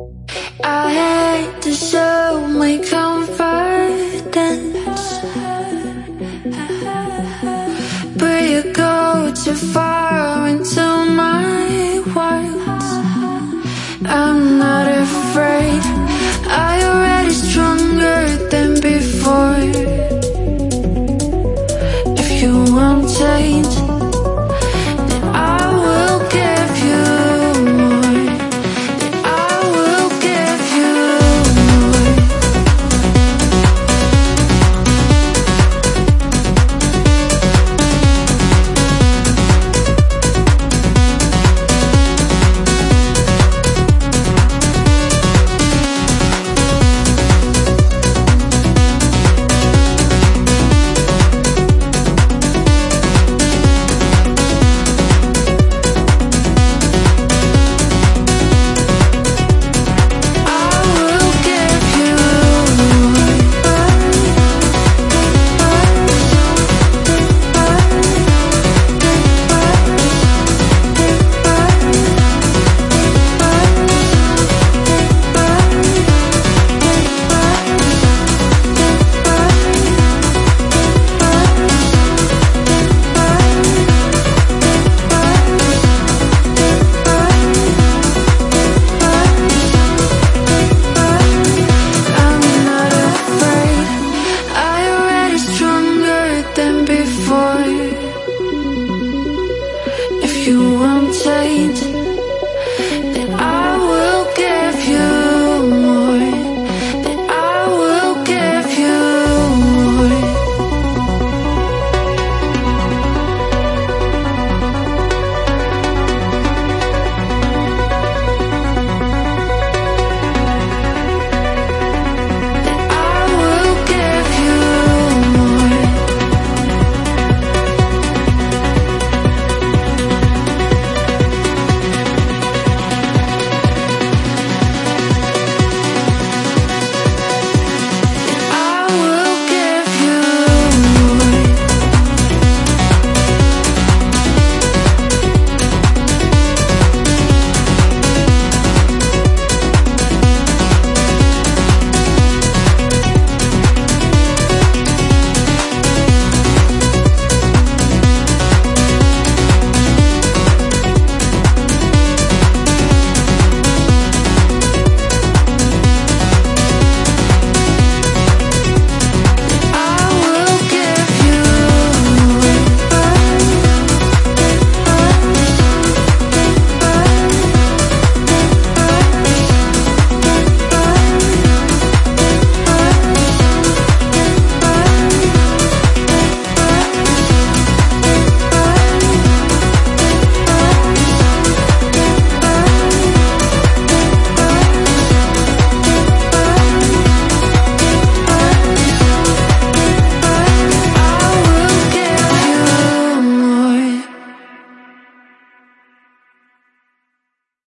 I hate to show my confidence. But you go too far into my words I'm not afraid change.